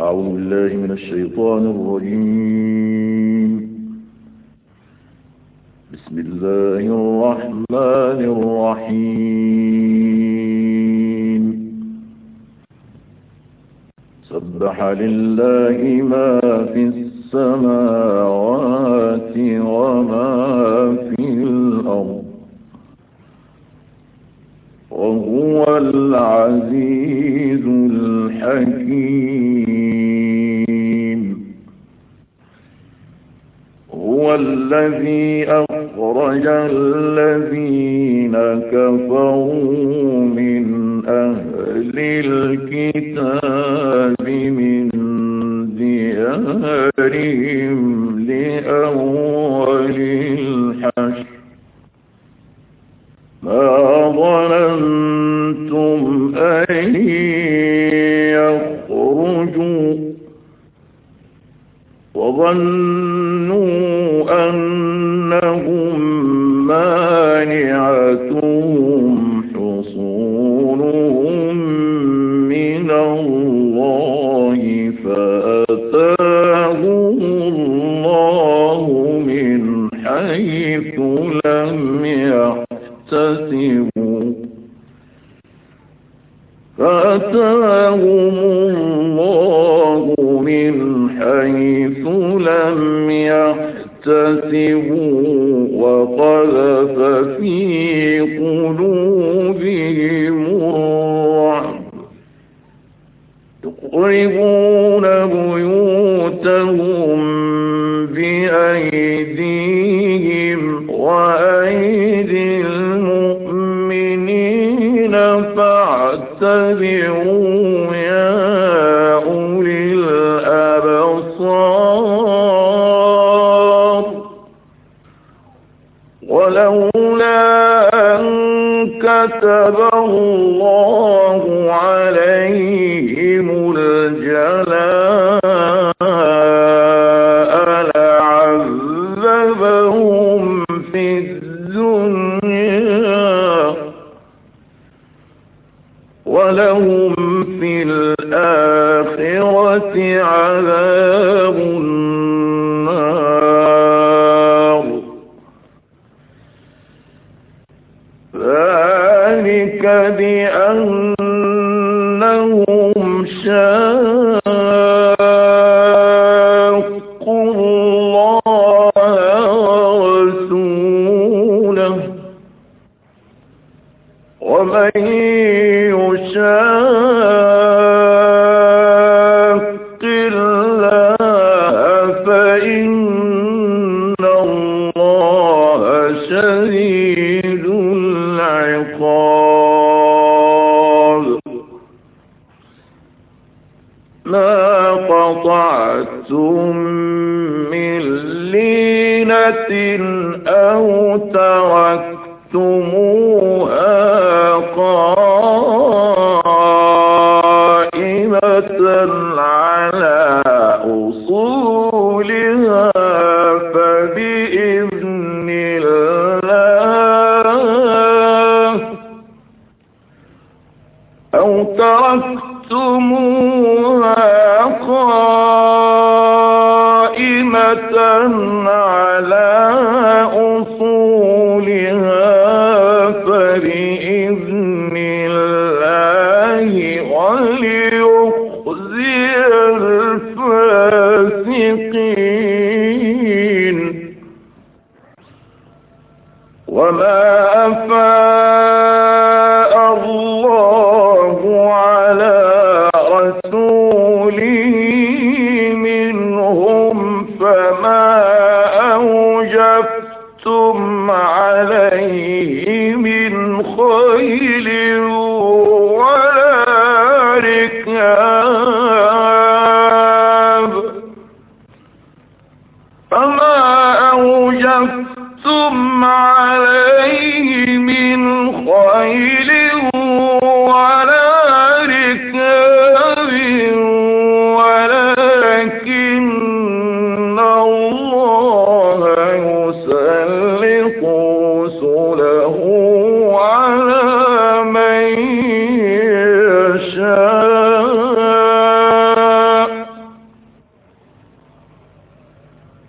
أعوذ بالله من الشيطان الرجيم. بسم الله الرحمن الرحيم. سبح لله ما في السماوات الذي أخرج الذين كفروا من أهل الكتاب من ديارهم لأول الحشر. ما ظننتم فأتاهم الله من حيث لم يحتسبوا وقذف في قلوبهم الرعب. يقربون ولولا أن كتب الله عليهم الجلاء لعذبهم في الدنيا ولهم في الآخرة عذاب ذلك بأنهم قطعتم من لينة أو تركتموها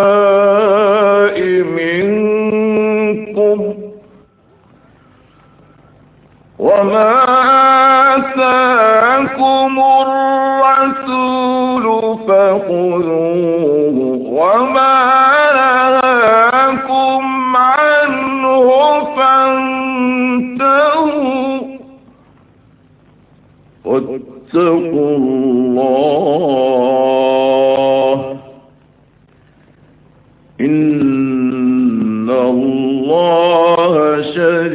الأغنياء منكم وما آتاكم الرسول فخذوه وما نهاكم عنه فانتهوا. واتقوا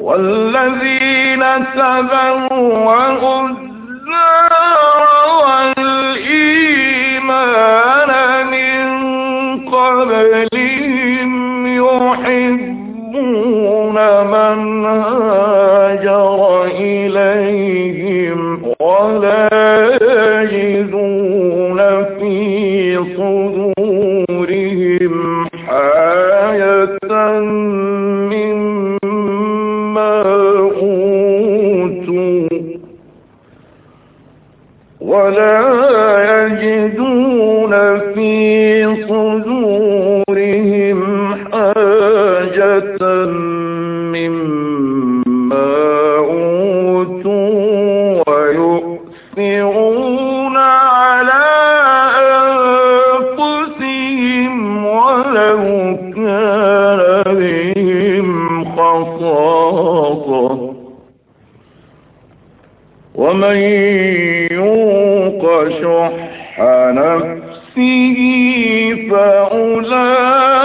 والذين تبوأوا الدار والإيمان من قبلهم يحبون من هاجر إليهم. ولا يجدون في صدور أولئك